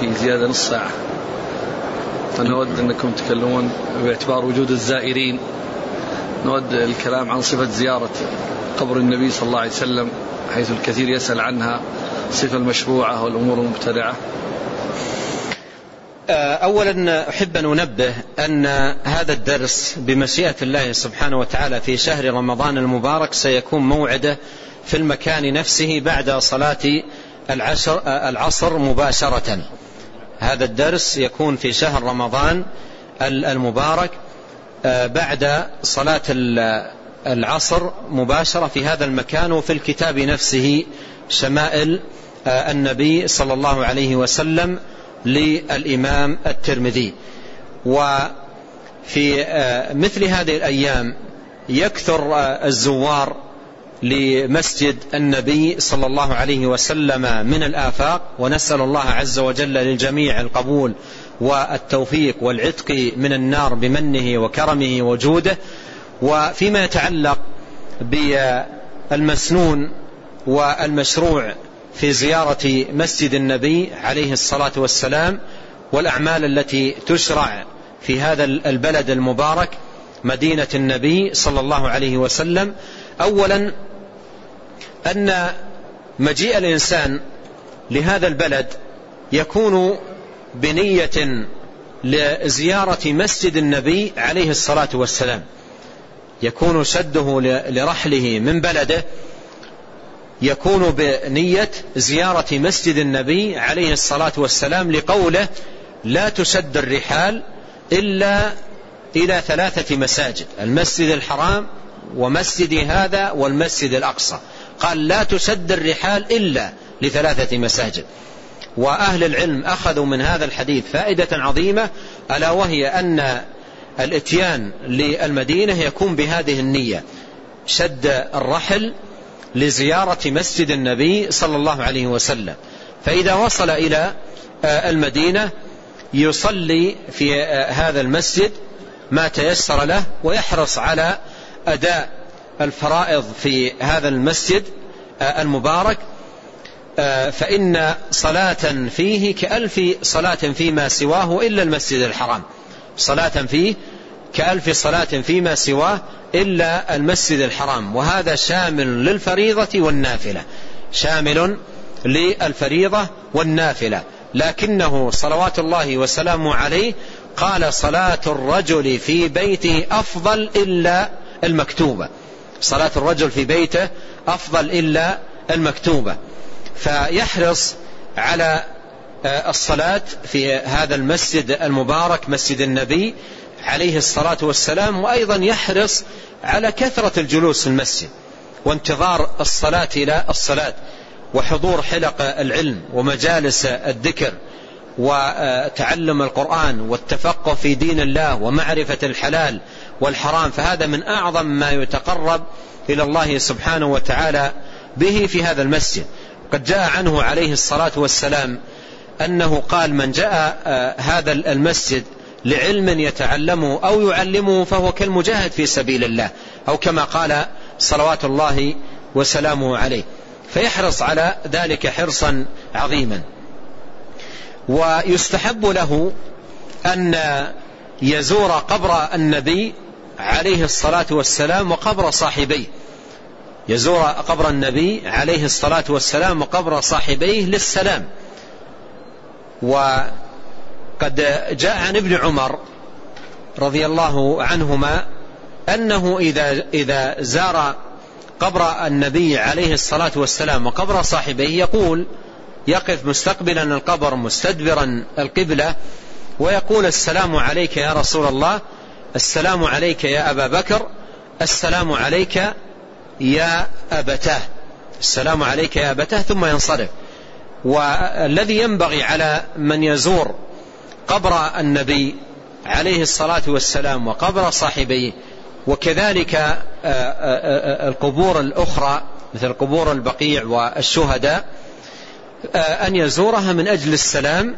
في زيادة نص ساعة. فنود أنكم تكلمون باعتبار وجود الزائرين. نود الكلام عن صفة زيارة قبر النبي صلى الله عليه وسلم حيث الكثير يسأل عنها الصفة المشروعة والأمور المبتدعة. آه، أولا أحب أن أنبه أن هذا الدرس بمشيئة الله سبحانه وتعالى في شهر رمضان المبارك سيكون موعده في المكان نفسه بعد صلاة آه، العصر مباشرة. هذا الدرس يكون في شهر رمضان المبارك آه، بعد صلاة العصر مباشرة في هذا المكان وفي الكتاب نفسه شمائل النبي صلى الله عليه وسلم للإمام الترمذي. وفي آه، مثل هذه الأيام يكثر آه، الزوار لمسجد النبي صلى الله عليه وسلم من الآفاق ونسأل الله عز وجل للجميع القبول والتوفيق والعتق من النار بمنه وكرمه وجوده. وفيما يتعلق بالمسنون والمشروع في زيارة مسجد النبي عليه الصلاة والسلام والأعمال التي تشرع في هذا البلد المبارك مدينة النبي صلى الله عليه وسلم. أولا أن مجيء الإنسان لهذا البلد يكون بنية لزيارة مسجد النبي عليه الصلاة والسلام. يكون شده لرحله من بلده يكون بنية زيارة مسجد النبي عليه الصلاة والسلام لقوله لا تشد الرحال إلا إلى ثلاثة مساجد المسجد الحرام ومسجد هذا والمسجد الأقصى. قال لا تشد الرحال إلا لثلاثة مساجد. وأهل العلم أخذوا من هذا الحديث فائدة عظيمة ألا وهي أن الإتيان للمدينة يكون بهذه النية شد الرحل لزيارة مسجد النبي صلى الله عليه وسلم. فإذا وصل إلى آه، المدينة يصلي في آه، هذا المسجد ما تيسر له ويحرص على أداء الفرائض في هذا المسجد آه، المبارك فإن صلاة فيه كألف صلاة فيما سواه إلا المسجد الحرام. صلاة فيه كألف صلاة فيما سواه إلا المسجد الحرام. وهذا شامل للفريضة والنافلة. شامل للفريضة والنافلة. لكنه صلوات الله وسلامه عليه قال صلاة الرجل في بيته أفضل إلا المكتوبة. صلاة الرجل في بيته أفضل إلا المكتوبة. فيحرص على آه، الصلاة في هذا المسجد المبارك مسجد النبي عليه الصلاة والسلام وأيضا يحرص على كثرة الجلوس في المسجد وانتظار الصلاة إلى الصلاة وحضور حلق العلم ومجالس الذكر وتعلم القرآن والتفقه في دين الله ومعرفة الحلال والحرام فهذا من أعظم ما يتقرب إلى الله سبحانه وتعالى به في هذا المسجد. قد جاء عنه عليه الصلاة والسلام أنه قال من جاء هذا المسجد لعلم يتعلمه أو يعلمه فهو كالمجاهد في سبيل الله أو كما قال صلوات الله وسلامه عليه. فيحرص على ذلك حرصا عظيما. ويستحب له أن يزور قبر النبي عليه الصلاة والسلام وقبر صاحبيه. يزور قبر النبي عليه الصلاة والسلام وقبر صاحبيه للسلام. و قد جاء عن ابن عمر رضي الله عنهما أنه إذا, إذا زار قبر النبي عليه الصلاة والسلام وقبر صاحبه يقول يقف مستقبلا القبر مستدبرا القبلة ويقول السلام عليك يا رسول الله السلام عليك يا أبا بكر السلام عليك يا أبتاه. السلام عليك يا أبتاه ثم ينصرف. والذي ينبغي على من يزور قبر النبي عليه الصلاة والسلام وقبر صاحبيه وكذلك آه، آه، آه، القبور الأخرى مثل قبور البقيع والشهداء أن يزورها من أجل السلام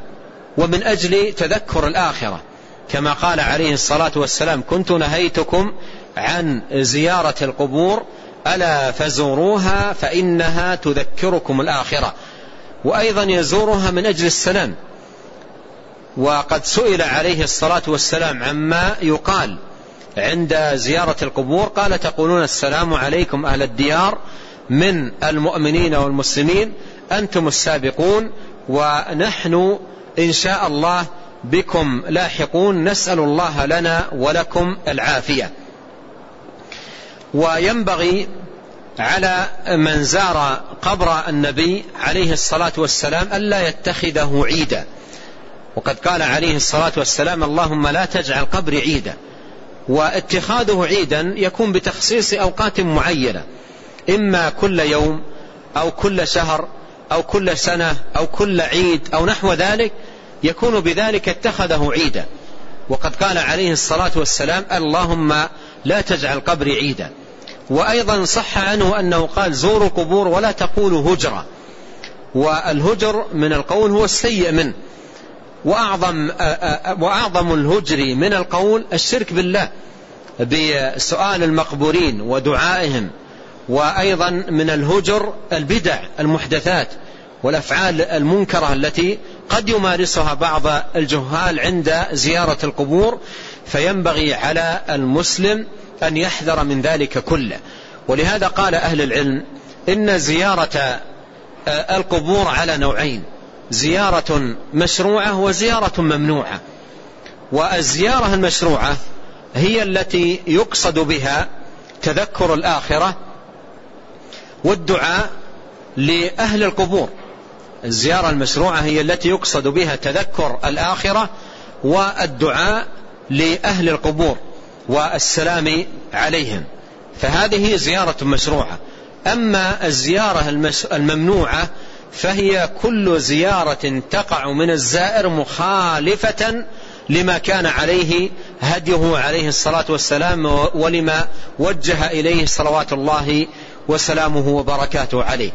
ومن أجل تذكر الآخرة. كما قال عليه الصلاة والسلام كنت نهيتكم عن زيارة القبور ألا فزوروها فإنها تذكركم الآخرة. وأيضا يزورها من أجل السلام. وقد سئل عليه الصلاة والسلام عما يقال عند زيارة القبور. قال تقولون السلام عليكم أهل الديار من المؤمنين والمسلمين أنتم السابقون ونحن إن شاء الله بكم لاحقون نسأل الله لنا ولكم العافية. وينبغي على من زار قبر النبي عليه الصلاة والسلام ألا يتخذه عيدا. وقد قال عليه الصلاة والسلام اللهم لا تجعل قبري عيدا. واتخاذه عيدا يكون بتخصيص أوقات معينة. إما كل يوم أو كل شهر أو كل سنة أو كل عيد أو نحو ذلك يكون بذلك اتخذه عيدا. وقد قال عليه الصلاة والسلام اللهم لا تجعل قبري عيدا. وأيضا صح عنه أنه قال زوروا القبور ولا تقولوا هجرة. والهجر من القول هو السيء منه وأعظم, وأعظم الهجر من القول الشرك بالله بسؤال المقبورين ودعائهم. وأيضا من الهجر البدع المحدثات. والأفعال المنكرة التي قد يمارسها بعض الجهال عند زيارة القبور فينبغي على المسلم أن يحذر من ذلك كله. ولهذا قال أهل العلم إن زيارة القبور على نوعين زيارة مشروعة وزيارة ممنوعة. والزيارة المشروعة هي التي يقصد بها تذكر الآخرة والدعاء لأهل القبور. الزيارة المشروعة هي التي يقصد بها تذكر الآخرة والدعاء لأهل القبور والسلام عليهم. فهذه زيارة مشروعة. أما الزيارة الممنوعة فهي كل زيارة تقع من الزائر مخالفة لما كان عليه هديه عليه الصلاة والسلام ولما وجه إليه صلوات الله وسلامه وبركاته عليه.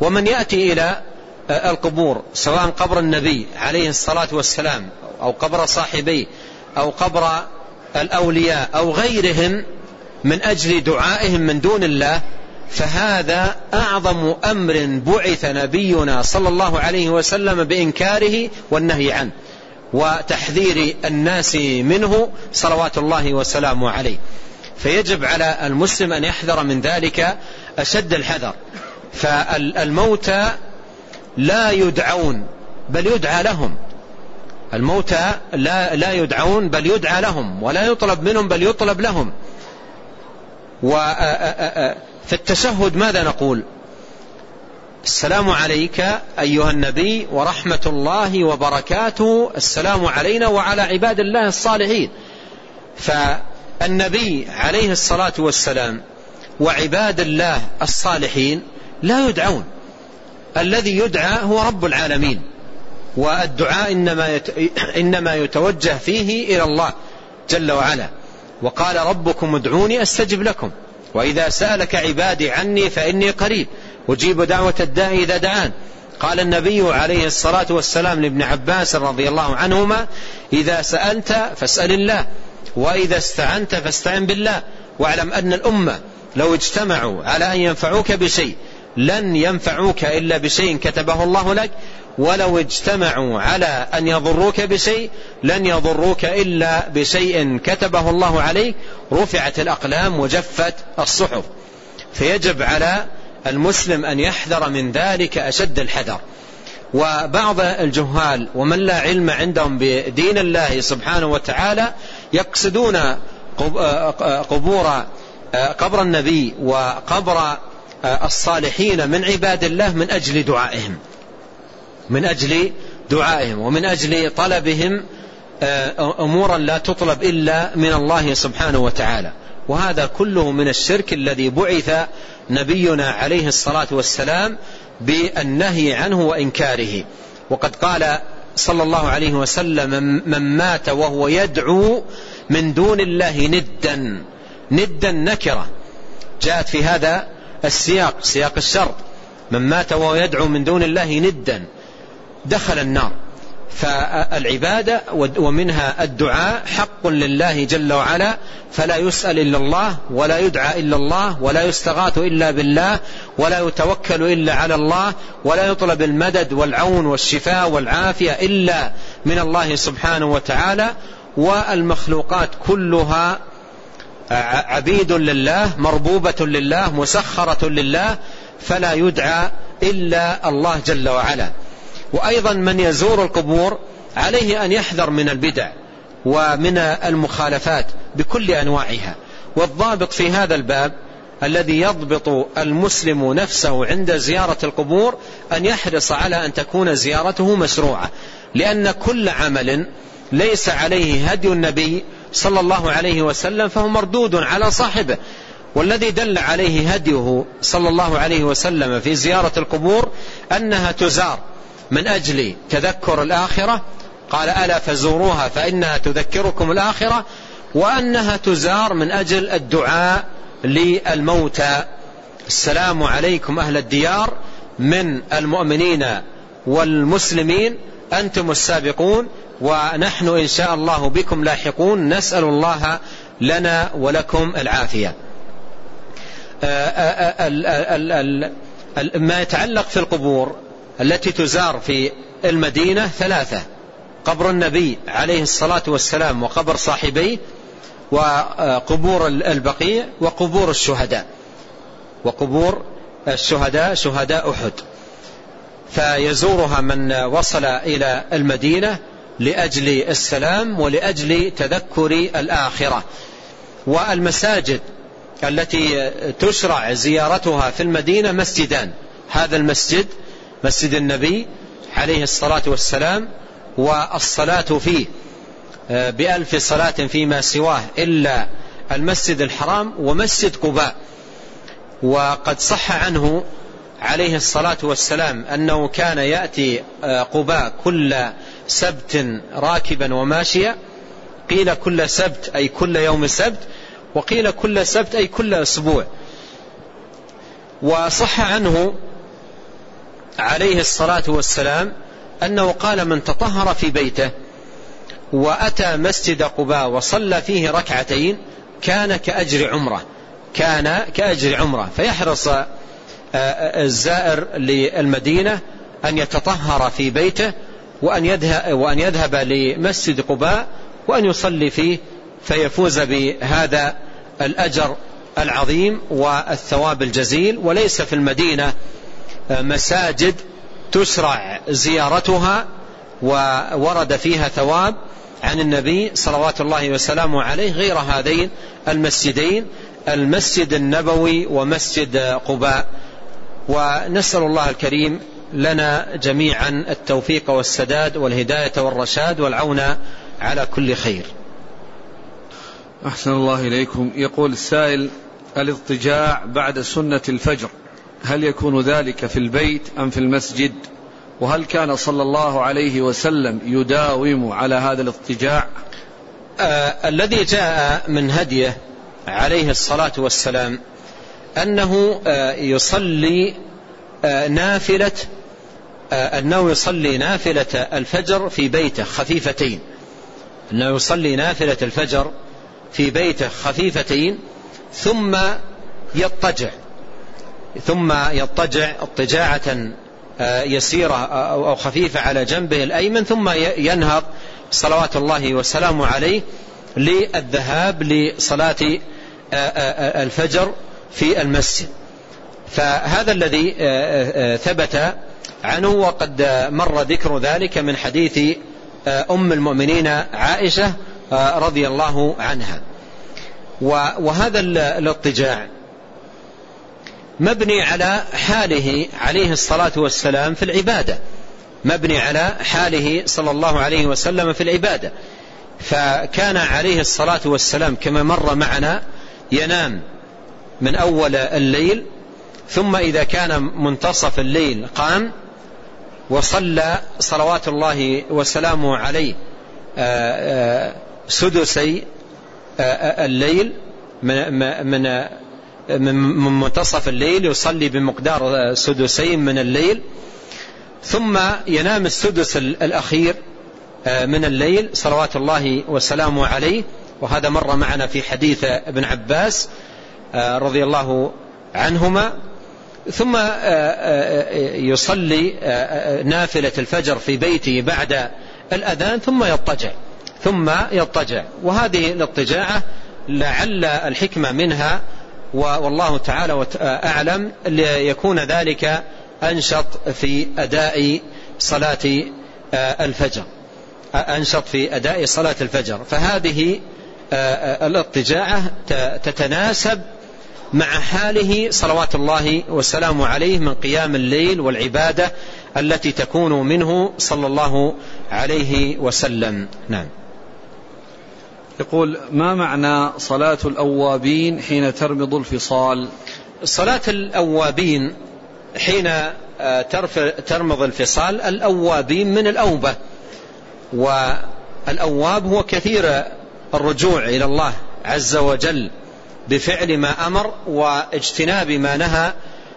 ومن يأتي إلى القبور سواء قبر النبي عليه الصلاة والسلام أو قبر صاحبيه أو قبر الأولياء أو غيرهم من أجل دعائهم من دون الله فهذا أعظم أمر بعث نبينا صلى الله عليه وسلم بإنكاره والنهي عنه وتحذير الناس منه صلوات الله وسلامه عليه. فيجب على المسلم أن يحذر من ذلك أشد الحذر. فالموتى لا يدعون بل يدعى لهم. الموتى لا, لا يدعون بل يدعى لهم ولا يطلب منهم بل يطلب لهم. وفي التشهد ماذا نقول؟ السلام عليك أيها النبي ورحمة الله وبركاته. السلام علينا وعلى عباد الله الصالحين. فالنبي عليه الصلاة والسلام وعباد الله الصالحين لا يدعون. الذي يدعى هو رب العالمين. والدعاء إنما, إنما يتوجه فيه إلى الله جل وعلا. وقال ربكم ادعوني أستجب لكم. وإذا سألك عبادي عني فإني قريب. أجيب دعوة الداعي إذا دعان. قال النبي عليه الصلاة والسلام لابن عباس رضي الله عنهما إذا سألت فاسأل الله وإذا استعنت فاستعن بالله. واعلم أن الأمة لو اجتمعوا على أن ينفعوك بشيء لن ينفعوك إلا بشيء كتبه الله لك ولو اجتمعوا على أن يضروك بشيء لن يضروك إلا بشيء كتبه الله عليك رفعت الأقلام وجفت الصحف. فيجب على المسلم أن يحذر من ذلك أشد الحذر. وبعض الجهال ومن لا علم عندهم بدين الله سبحانه وتعالى يقصدون قبور قبر النبي وقبر الصالحين من عباد الله من أجل دعائهم. من أجل دعائهم ومن أجل طلبهم أمورا لا تطلب إلا من الله سبحانه وتعالى. وهذا كله من الشرك الذي بعث نبينا عليه الصلاة والسلام بالنهي عنه وإنكاره. وقد قال صلى الله عليه وسلم من مات وهو يدعو من دون الله ندا ندا نكرة. جاءت في هذا السياق سياق الشر. من مات وهو يدعو من دون الله ندا دخل النار. فالعبادة ومنها الدعاء حق لله جل وعلا فلا يسأل إلا الله ولا يدعى إلا الله ولا يستغاث إلا بالله ولا يتوكل إلا على الله ولا يطلب المدد والعون والشفاء والعافية إلا من الله سبحانه وتعالى. والمخلوقات كلها عبيد لله مربوبة لله مسخرة لله فلا يدعى إلا الله جل وعلا. وأيضا من يزور القبور عليه أن يحذر من البدع ومن المخالفات بكل أنواعها. والضابط في هذا الباب الذي يضبط المسلم نفسه عند زيارة القبور أن يحرص على أن تكون زيارته مشروعة لأن كل عمل ليس عليه هدي النبي صلى الله عليه وسلم فهو مردود على صاحبه والذي دل عليه هديه صلى الله عليه وسلم في زيارة القبور أنها تزار من أجل تذكر الآخرة. قال ألا فزوروها فإنها تذكركم الآخرة وأنها تزار من أجل الدعاء للموتى السلام عليكم أهل الديار من المؤمنين والمسلمين أنتم السابقون ونحن إن شاء الله بكم لاحقون. نسأل الله لنا ولكم العافية. ما يتعلق في القبور التي تزار في المدينة ثلاثة. قبر النبي عليه الصلاة والسلام وقبر صاحبيه وقبور البقيع وقبور الشهداء. وقبور الشهداء شهداء أحد. فيزورها من وصل إلى المدينة لأجل السلام ولأجل تذكر الآخرة. والمساجد التي تشرع زيارتها في المدينة مسجدان. هذا المسجد مسجد النبي عليه الصلاة والسلام والصلاة فيه آه، بألف صلاة فيما سواه إلا المسجد الحرام ومسجد قباء. وقد صح عنه عليه الصلاة والسلام أنه كان يأتي آه، قباء كل سبت راكبا وماشيا قيل كل سبت أي كل يوم سبت وقيل كل سبت أي كل أسبوع. وصح عنه عليه الصلاة والسلام أنه قال من تطهر في بيته وأتى مسجد قباء وصلى فيه ركعتين كان كأجر عمرة كان كأجر عمرة فيحرص الزائر للمدينة أن يتطهر في بيته وأن يذهب, وأن يذهب لمسجد قباء وأن يصلي فيه فيفوز بهذا الأجر العظيم والثواب الجزيل. وليس في المدينة مساجد تشرع زيارتها وورد فيها ثواب عن النبي صلوات الله وسلامه عليه غير هذين المسجدين المسجد النبوي ومسجد قباء. ونسأل الله الكريم لنا جميعا التوفيق والسداد والهداية والرشاد والعون على كل خير. أحسن الله إليكم. يقول السائل الاضطجاع بعد سنة الفجر هل يكون ذلك في البيت أم في المسجد؟ وهل كان صلى الله عليه وسلم يداوم على هذا الاضطجاع؟ آه الذي جاء من هديه عليه الصلاة والسلام أنه آه يصلي آه نافلة آه أنه يصلي نافلة الفجر في بيته خفيفتين. أنه يصلي نافلة الفجر في بيته خفيفتين ثم يضطجع. ثم يضطجع اضطجاعة يسيرة أو خفيفة على جنبه الأيمن ثم ينهض صلوات الله وسلامه عليه للذهاب لصلاة الفجر. في المسجد. فهذا الذي ثبت عنه وقد مر ذكر ذلك من حديث أم المؤمنين عائشة رضي الله عنها. وهذا الاضطجاع مبني على حاله عليه الصلاة والسلام في العبادة. مبني على حاله صلى الله عليه وسلم في العبادة. فكان عليه الصلاة والسلام كما مر معنا ينام. من أول الليل ثم إذا كان منتصف الليل قام وصلى صلوات الله وسلامه عليه آه، آه، سدسي آه، الليل من من من منتصف الليل يصلي بمقدار سدسين من الليل ثم ينام السدس الأخير من الليل صلوات الله وسلامه عليه. وهذا مر معنا في حديث ابن عباس رضي الله عنهما. ثم يصلي نافلة الفجر في بيته بعد الأذان ثم يضطجع ثم يضطجع. وهذه الاضطجاعة لعل الحكمة منها والله تعالى أعلم ليكون ذلك أنشط في أداء صلاة الفجر. أنشط في أداء صلاة الفجر. فهذه الاضطجاعة تتناسب مع حاله صلوات الله والسلام عليه من قيام الليل والعبادة التي تكون منه صلى الله عليه وسلم. نعم. يقول ما معنى صلاة الأوابين حين ترمض الفصال؟ صلاة الأوابين حين ترمض الفصال الأوابين من الأوبة. والأواب هو كثير الرجوع إلى الله عز وجل. بفعل ما أمر واجتناب ما نهى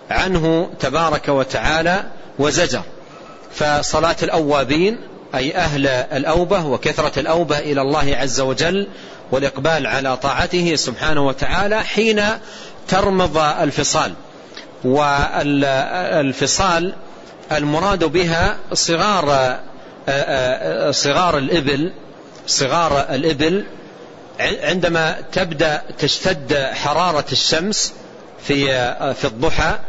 عنه تبارك وتعالى وزجر. فصلاة الأوابين أي أهل الأوبة وكثرة الأوبة إلى الله عز وجل والإقبال على طاعته سبحانه وتعالى حين ترمض الفصال. والفصال المراد بها صغار صغار الإبل صغار الإبل عندما تبدأ تشتد حرارة الشمس في في الضحى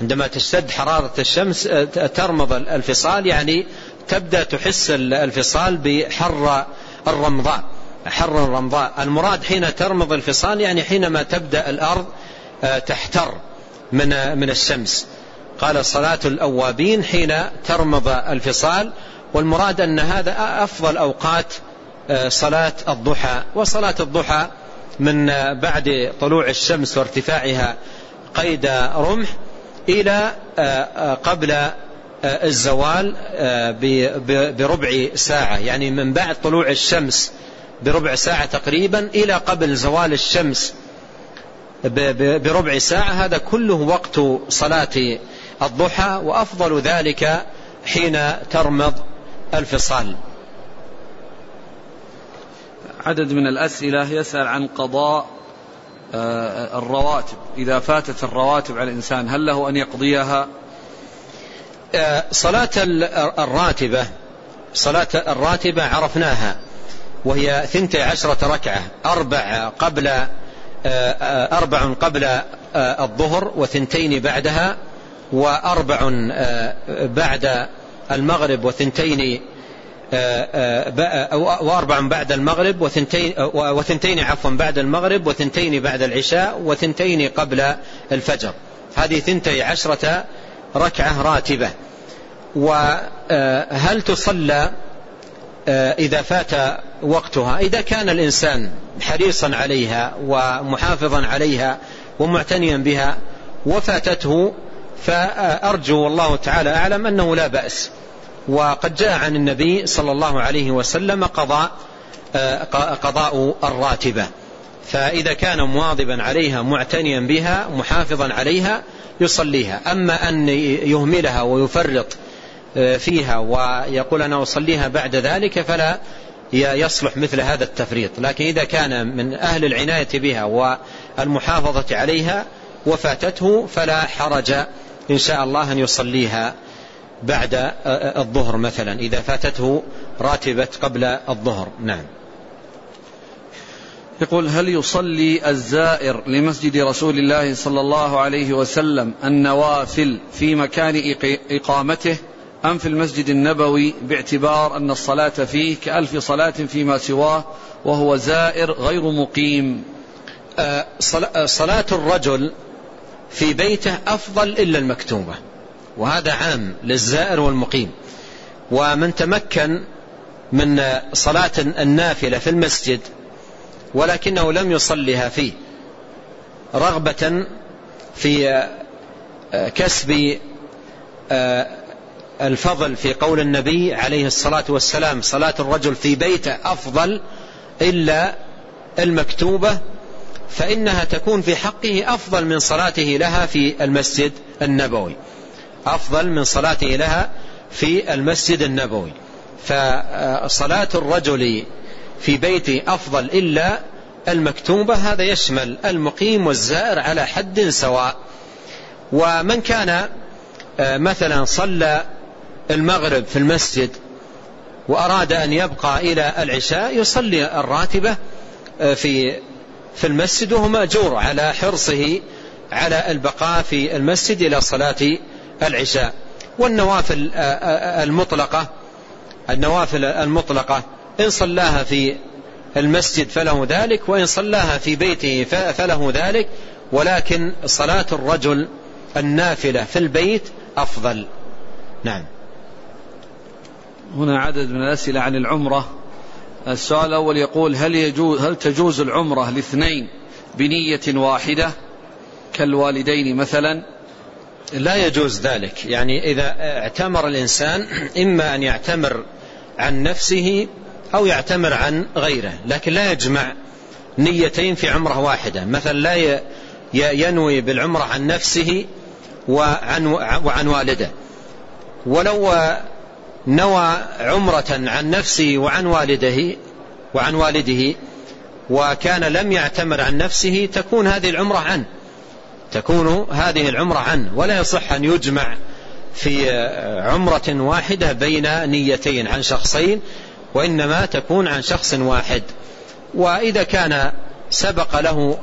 عندما تشتد حرارة الشمس ترمض الفصال يعني تبدأ تحس الفصال بحر الرمضاء حر الرمضاء. المراد حين ترمض الفصال يعني حينما تبدأ الأرض تحتر من من الشمس. قال صلاة الأوابين حين ترمض الفصال والمراد أن هذا أفضل أوقات صلاة الضحى وصلاة الضحى من بعد طلوع الشمس وارتفاعها قيد رمح إلى قبل الزوال بربع ساعة يعني من بعد طلوع الشمس بربع ساعة تقريبا إلى قبل زوال الشمس بربع ساعة. هذا كله وقت صلاة الضحى وأفضل ذلك حين ترمض الفصال. عدد من الأسئلة يسأل عن قضاء الرواتب. إذا فاتت الرواتب على الإنسان هل له أن يقضيها؟ صلاة الراتبة صلاة الراتبة عرفناها وهي ثنتي عشرة ركعة أربع قبل أربع قبل الظهر وثنتين بعدها وأربع بعد المغرب وثنتين وأربع بعد المغرب وثنتين, وثنتين عفوا بعد المغرب وثنتين بعد العشاء وثنتين قبل الفجر. هذه ثنتي عشرة ركعة راتبة. وهل تصلى إذا فات وقتها؟ إذا كان الإنسان حريصا عليها ومحافظا عليها ومعتنيا بها وفاتته فأرجو والله تعالى أعلم أنه لا بأس. وقد جاء عن النبي صلى الله عليه وسلم قضاء قضاء الراتبة. فإذا كان مواظبا عليها معتنيا بها محافظا عليها يصليها. أما أن يهملها ويفرط فيها ويقول أنا أصليها بعد ذلك فلا يصلح مثل هذا التفريط. لكن إذا كان من أهل العناية بها والمحافظة عليها وفاتته فلا حرج إن شاء الله أن يصليها. بعد الظهر مثلا إذا فاتته راتبة قبل الظهر. نعم. يقول هل يصلي الزائر لمسجد رسول الله صلى الله عليه وسلم النوافل في مكان إقامته أم في المسجد النبوي باعتبار أن الصلاة فيه كألف صلاة فيما سواه وهو زائر غير مقيم؟ صلاة الرجل في بيته أفضل إلا المكتوبة. وهذا عام للزائر والمقيم. ومن تمكن من صلاة النافلة في المسجد ولكنه لم يصلها فيه رغبة في كسب الفضل في قول النبي عليه الصلاة والسلام صلاة الرجل في بيته أفضل إلا المكتوبة فإنها تكون في حقه أفضل من صلاته لها في المسجد النبوي. أفضل من صلاته لها في المسجد النبوي. فصلاة الرجل في بيته أفضل إلا المكتوبة هذا يشمل المقيم والزائر على حد سواء. ومن كان آه، مثلا صلى المغرب في المسجد وأراد أن يبقى إلى العشاء يصلي الراتبة آه، في في المسجد وهو مأجور على حرصه على البقاء في المسجد إلى صلاة العشاء. والنوافل آه، المطلقة النوافل المطلقة إن صلاها في المسجد فله ذلك وإن صلاها في بيته فله ذلك ولكن صلاة الرجل النافلة في البيت أفضل. نعم. هنا عدد من الأسئلة عن العمرة. السؤال الأول يقول هل, يجوز هل تجوز العمرة لاثنين بنية واحدة كالوالدين مثلا؟ لا يجوز ذلك. يعني إذا اعتمر الإنسان إما أن يعتمر عن نفسه أو يعتمر عن غيره لكن لا يجمع نيتين في عمرة واحدة. مثلا لا ينوي بالعمرة عن نفسه وعن, وعن والده. ولو نوى عمرة عن نفسه وعن والده وعن والده وكان لم يعتمر عن نفسه تكون هذه العمرة عنه. تكون هذه العمرة عنه ولا يصح أن يجمع في عمرة واحدة بين نيتين عن شخصين وإنما تكون عن شخص واحد. وإذا كان سبق له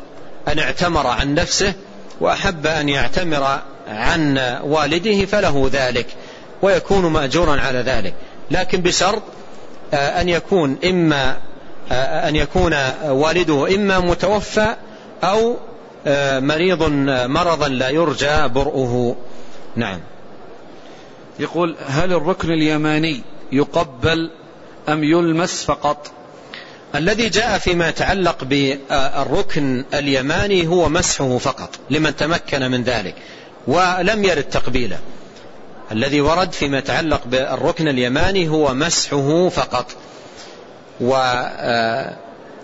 أن اعتمر عن نفسه وأحب أن يعتمر عن والده فله ذلك ويكون مأجورا على ذلك. لكن بشرط آه، أن يكون إما آه، أن يكون والده إما متوفى أو مريض مرضا لا يرجى برؤه. نعم. يقول هل الركن اليماني يقبل أم يلمس فقط؟ الذي جاء فيما يتعلق بالركن اليماني هو مسحه فقط لمن تمكن من ذلك ولم يرد تقبيله. الذي ورد فيما يتعلق بالركن اليماني هو مسحه فقط. و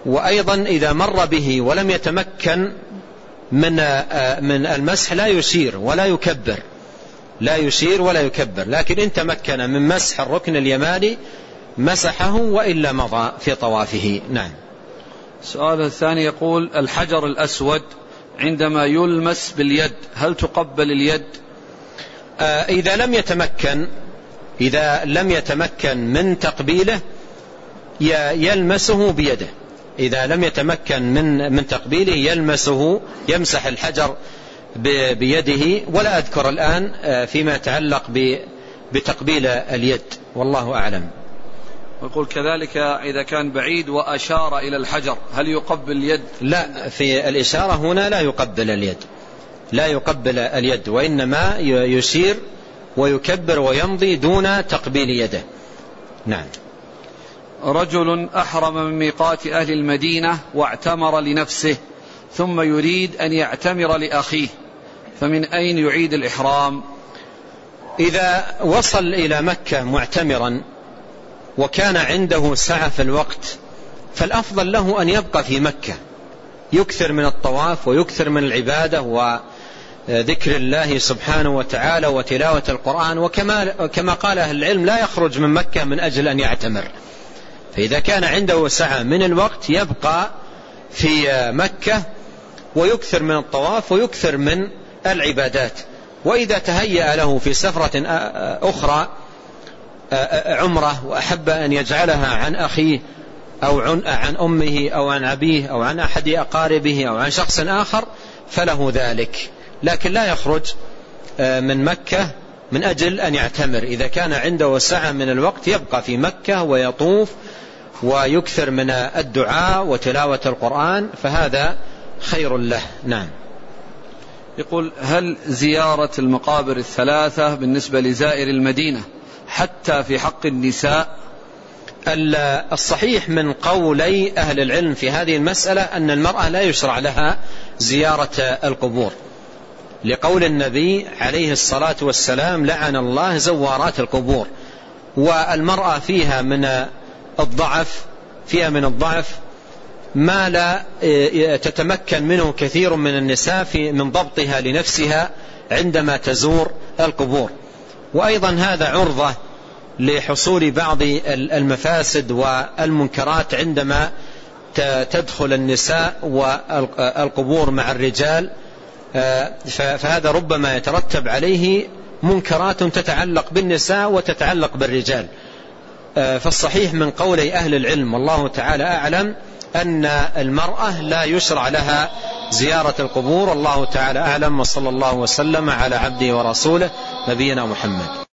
وأيضا إذا مر به ولم يتمكن من من المسح لا يشير ولا يكبر. لا يشير ولا يكبر. لكن إن تمكن من مسح الركن اليماني مسحه وإلا مضى في طوافه. نعم. السؤال الثاني يقول الحجر الأسود عندما يلمس باليد هل تقبل اليد؟ آه إذا لم يتمكن إذا لم يتمكن من تقبيله يلمسه بيده. إذا لم يتمكن من من تقبيله يلمسه يمسح الحجر بيده. ولا أذكر الآن آه، فيما يتعلق بتقبيل اليد. والله أعلم. ويقول كذلك إذا كان بعيد وأشار إلى الحجر هل يقبل اليد؟ لا في الإشارة هنا لا يقبل اليد. لا يقبل اليد وإنما يشير ويكبر ويمضي دون تقبيل يده. نعم. رجل أحرم من ميقات أهل المدينة واعتمر لنفسه ثم يريد أن يعتمر لأخيه فمن أين يعيد الإحرام؟ إذا وصل إلى مكة معتمرا وكان عنده سعة في الوقت فالأفضل له أن يبقى في مكة. يكثر من الطواف ويكثر من العبادة وذكر الله سبحانه وتعالى وتلاوة القرآن وكما كما قال أهل العلم لا يخرج من مكة من أجل أن يعتمر. فإذا كان عنده سعة من الوقت يبقى في مكة ويكثر من الطواف ويكثر من العبادات. وإذا تهيأ له في سفرة أخرى عمرة وأحب أن يجعلها عن أخيه أو عن أمه أو عن أبيه أو عن أحد أقاربه أو عن شخص آخر فله ذلك. لكن لا يخرج آه، من مكة من أجل أن يعتمر. إذا كان عنده سعة من الوقت يبقى في مكة ويطوف ويكثر من الدعاء وتلاوة القرآن فهذا خير له. نعم. يقول هل زيارة المقابر الثلاثة بالنسبة لزائر المدينة حتى في حق النساء؟ الصحيح من قولي أهل العلم في هذه المسألة أن المرأة لا يشرع لها زيارة القبور. لقول النبي عليه الصلاة والسلام لعن الله زوارات القبور. والمرأة فيها من الضعف فيها من الضعف ما لا تتمكن منه كثير من النساء في من ضبطها لنفسها عندما تزور القبور. وأيضا هذا عرضة لحصول بعض المفاسد والمنكرات عندما تدخل النساء والقبور مع الرجال فهذا ربما يترتب عليه منكرات تتعلق بالنساء وتتعلق بالرجال. فالصحيح من قولي أهل العلم والله تعالى أعلم أن المرأة لا يشرع لها زيارة القبور والله تعالى أعلم وصلى الله وسلم على عبده ورسوله نبينا محمد.